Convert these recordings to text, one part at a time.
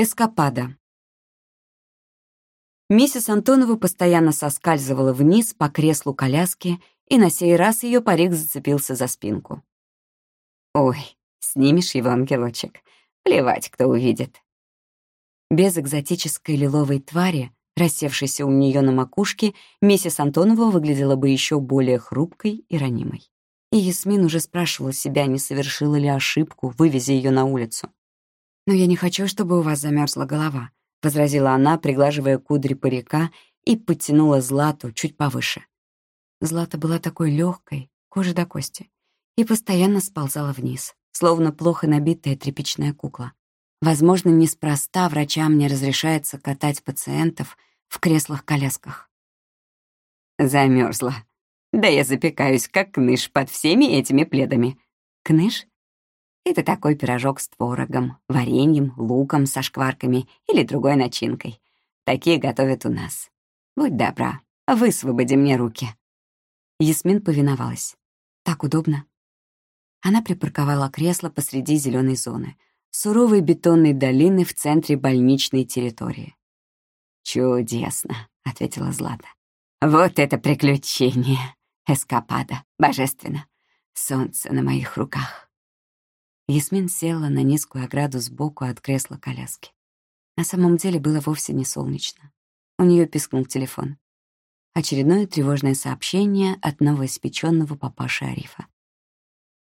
Эскапада. Миссис Антонова постоянно соскальзывала вниз по креслу коляски, и на сей раз ее парик зацепился за спинку. «Ой, снимешь его, ангелочек. Плевать, кто увидит». Без экзотической лиловой твари, рассевшейся у нее на макушке, миссис Антонова выглядела бы еще более хрупкой и ранимой. И Ясмин уже спрашивала себя, не совершила ли ошибку, вывезя ее на улицу. «Но я не хочу, чтобы у вас замерзла голова», — возразила она, приглаживая кудри парика, и подтянула Злату чуть повыше. Злата была такой легкой, кожа до кости, и постоянно сползала вниз, словно плохо набитая тряпичная кукла. Возможно, неспроста врачам не разрешается катать пациентов в креслах-колясках. Замерзла. Да я запекаюсь, как кныш под всеми этими пледами. Кныш? Это такой пирожок с творогом, вареньем, луком со шкварками или другой начинкой. Такие готовят у нас. Будь добра, высвободи мне руки». Ясмин повиновалась. «Так удобно». Она припарковала кресло посреди зеленой зоны, суровой бетонной долины в центре больничной территории. «Чудесно», — ответила Злата. «Вот это приключение! Эскапада! Божественно! Солнце на моих руках!» Ясмин села на низкую ограду сбоку от кресла коляски. На самом деле было вовсе не солнечно. У нее пискнул телефон. Очередное тревожное сообщение от новоиспеченного папаши Арифа.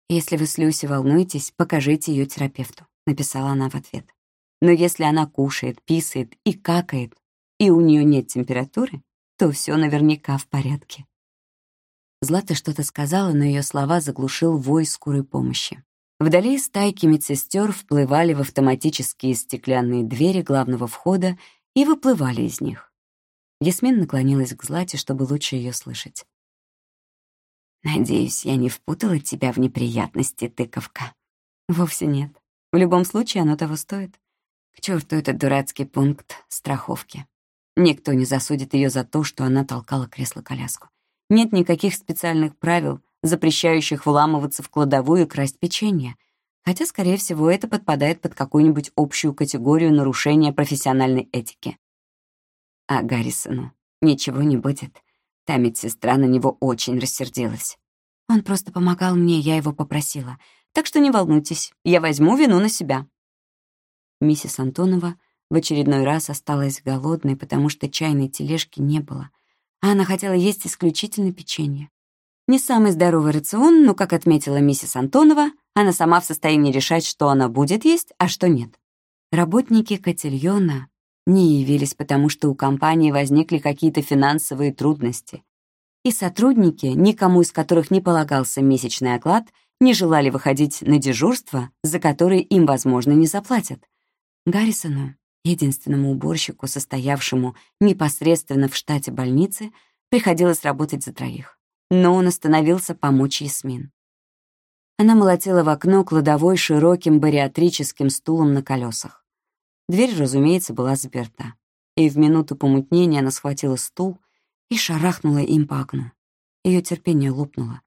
«Если вы с Люси волнуетесь, покажите ее терапевту», — написала она в ответ. «Но если она кушает, писает и какает, и у нее нет температуры, то все наверняка в порядке». Злата что-то сказала, но ее слова заглушил вой скорой помощи. Вдали стайки медсестер вплывали в автоматические стеклянные двери главного входа и выплывали из них. Ясмин наклонилась к Злате, чтобы лучше ее слышать. «Надеюсь, я не впутала тебя в неприятности, тыковка?» «Вовсе нет. В любом случае оно того стоит. К черту этот дурацкий пункт страховки. Никто не засудит ее за то, что она толкала кресло-коляску. Нет никаких специальных правил, запрещающих вламываться в кладовую и красть печенье, хотя, скорее всего, это подпадает под какую-нибудь общую категорию нарушения профессиональной этики. А Гаррисону ничего не будет. Та медсестра на него очень рассердилась. Он просто помогал мне, я его попросила. Так что не волнуйтесь, я возьму вину на себя. Миссис Антонова в очередной раз осталась голодной, потому что чайной тележки не было, а она хотела есть исключительно печенье. Не самый здоровый рацион, но, как отметила миссис Антонова, она сама в состоянии решать, что она будет есть, а что нет. Работники котельона не явились, потому что у компании возникли какие-то финансовые трудности. И сотрудники, никому из которых не полагался месячный оклад, не желали выходить на дежурство, за которое им, возможно, не заплатят. Гаррисону, единственному уборщику, состоявшему непосредственно в штате больницы, приходилось работать за троих но он остановился помочь Ясмин. Она молотила в окно кладовой широким бариатрическим стулом на колесах. Дверь, разумеется, была заперта, и в минуту помутнения она схватила стул и шарахнула им по окну. Ее терпение лопнуло.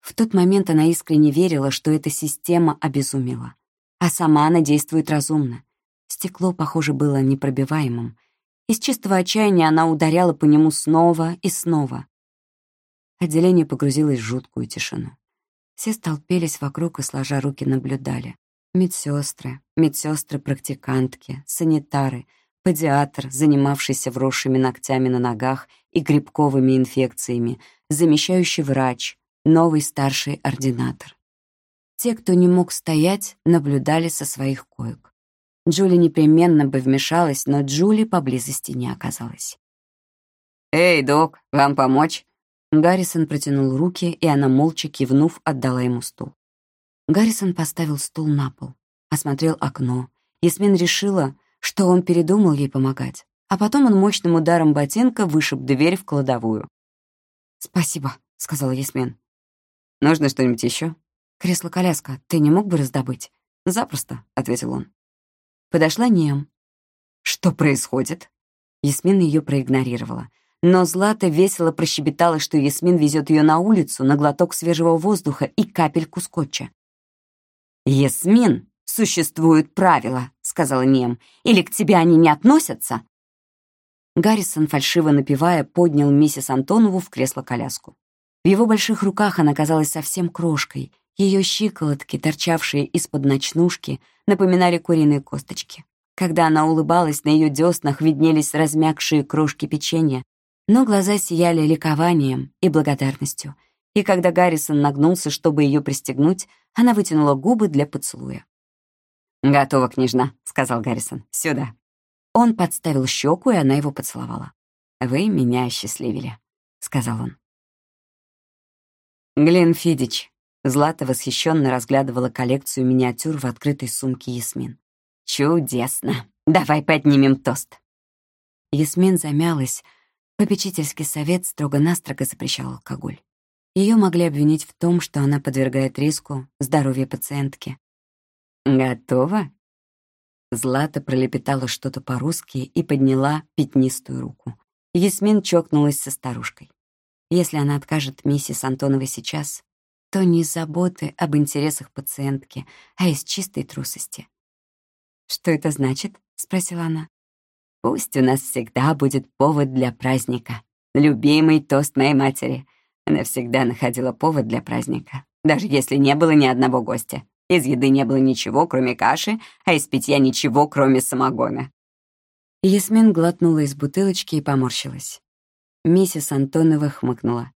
В тот момент она искренне верила, что эта система обезумела, а сама она действует разумно. Стекло, похоже, было непробиваемым. Из чистого отчаяния она ударяла по нему снова и снова. Отделение погрузилось в жуткую тишину. Все столпились вокруг и, сложа руки, наблюдали. Медсестры, медсестры-практикантки, санитары, педиатр, занимавшийся вросшими ногтями на ногах и грибковыми инфекциями, замещающий врач, новый старший ординатор. Те, кто не мог стоять, наблюдали со своих коек. Джули непременно бы вмешалась, но Джули поблизости не оказалась. «Эй, док, вам помочь?» Гаррисон протянул руки, и она, молча кивнув, отдала ему стул. Гаррисон поставил стул на пол, осмотрел окно. Ясмин решила, что он передумал ей помогать, а потом он мощным ударом ботинка вышиб дверь в кладовую. «Спасибо», — сказала Ясмин. «Нужно что-нибудь еще? «Кресло-коляска ты не мог бы раздобыть?» «Запросто», — ответил он. Подошла Нем. «Что происходит?» Ясмин ее проигнорировала — но Злата весело прощебетала, что Ясмин везет ее на улицу на глоток свежего воздуха и капельку скотча. «Ясмин, существуют правила», — сказала Нем. «Или к тебе они не относятся?» Гаррисон, фальшиво напевая, поднял миссис Антонову в кресло-коляску. В его больших руках она казалась совсем крошкой. Ее щиколотки, торчавшие из-под ночнушки, напоминали куриные косточки. Когда она улыбалась, на ее деснах виднелись размягшие крошки печенья, но глаза сияли ликованием и благодарностью. И когда Гаррисон нагнулся, чтобы ее пристегнуть, она вытянула губы для поцелуя. «Готова, княжна», — сказал Гаррисон. «Сюда». Он подставил щеку, и она его поцеловала. «Вы меня осчастливили», — сказал он. Глен Фидич. Злата восхищенно разглядывала коллекцию миниатюр в открытой сумке Ясмин. «Чудесно! Давай поднимем тост!» Ясмин замялась. Попечительский совет строго-настрого запрещал алкоголь. Ее могли обвинить в том, что она подвергает риску здоровье пациентки. «Готово?» Злата пролепетала что-то по-русски и подняла пятнистую руку. Ясмин чокнулась со старушкой. Если она откажет миссис Антоновой сейчас, то не из заботы об интересах пациентки, а из чистой трусости. «Что это значит?» — спросила она. «Пусть у нас всегда будет повод для праздника. Любимый тост моей матери. Она всегда находила повод для праздника, даже если не было ни одного гостя. Из еды не было ничего, кроме каши, а из питья ничего, кроме самогона. Ясмин глотнула из бутылочки и поморщилась. Миссис Антонова хмыкнула.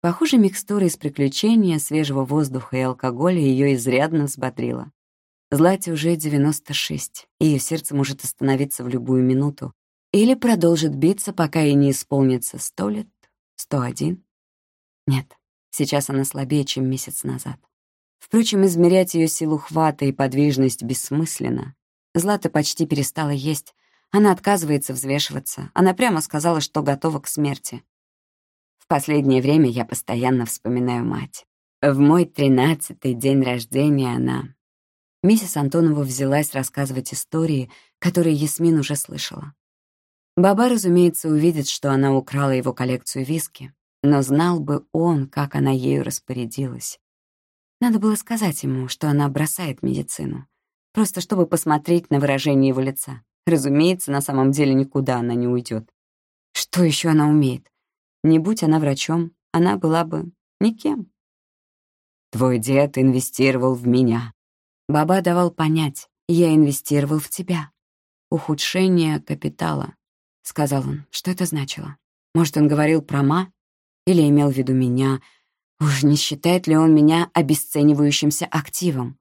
Похоже, микстура из приключения, свежего воздуха и алкоголя ее изрядно взбодрила. Злате уже 96, и ее сердце может остановиться в любую минуту или продолжит биться, пока ей не исполнится сто лет, сто один. Нет, сейчас она слабее, чем месяц назад. Впрочем, измерять ее силу хвата и подвижность бессмысленно. Злата почти перестала есть. Она отказывается взвешиваться. Она прямо сказала, что готова к смерти. В последнее время я постоянно вспоминаю мать. В мой тринадцатый день рождения она... Миссис Антонова взялась рассказывать истории, которые Ясмин уже слышала. Баба, разумеется, увидит, что она украла его коллекцию виски, но знал бы он, как она ею распорядилась. Надо было сказать ему, что она бросает медицину. Просто чтобы посмотреть на выражение его лица. Разумеется, на самом деле никуда она не уйдет. Что еще она умеет? Не будь она врачом, она была бы никем. Твой дед инвестировал в меня. Баба давал понять, я инвестировал в тебя. Ухудшение капитала, — сказал он. Что это значило? Может, он говорил про ма? Или имел в виду меня — Уж не считает ли он меня обесценивающимся активом?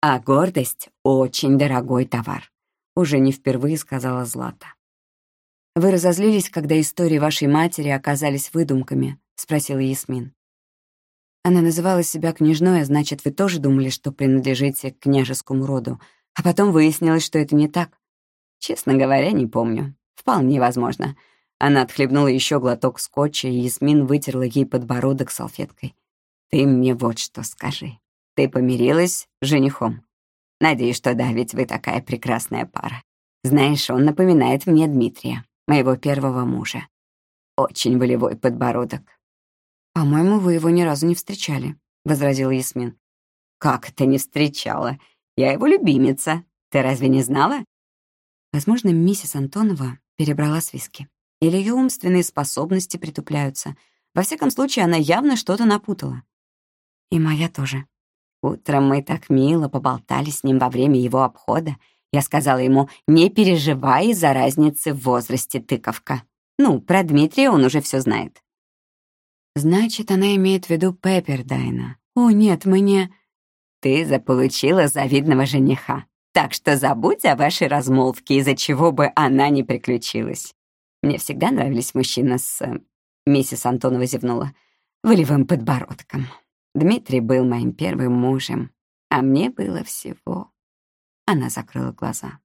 А гордость — очень дорогой товар. Уже не впервые сказала Злата. «Вы разозлились, когда истории вашей матери оказались выдумками?» — спросила Ясмин. Она называла себя княжной, а значит, вы тоже думали, что принадлежите к княжескому роду, а потом выяснилось, что это не так. Честно говоря, не помню. Вполне возможно. Она отхлебнула еще глоток скотча, и Ясмин вытерла ей подбородок салфеткой. «Ты мне вот что скажи. Ты помирилась с женихом? Надеюсь, что да, ведь вы такая прекрасная пара. Знаешь, он напоминает мне Дмитрия, моего первого мужа. Очень волевой подбородок». «По-моему, вы его ни разу не встречали», — возразила Ясмин. «Как это не встречала? Я его любимица. Ты разве не знала?» Возможно, миссис Антонова перебрала с виски. Или ее умственные способности притупляются. Во всяком случае, она явно что-то напутала. И моя тоже. Утром мы так мило поболтали с ним во время его обхода. Я сказала ему, не переживай из-за разницы в возрасте, тыковка. Ну, про Дмитрия он уже все знает. Значит, она имеет в виду Пеппердайна. О, нет, мы не... Ты заполучила завидного жениха. Так что забудь о вашей размолвке, из-за чего бы она не приключилась. Мне всегда нравились мужчины с... Э, миссис Антонова зевнула. Волевым подбородком. Дмитрий был моим первым мужем, а мне было всего... Она закрыла глаза.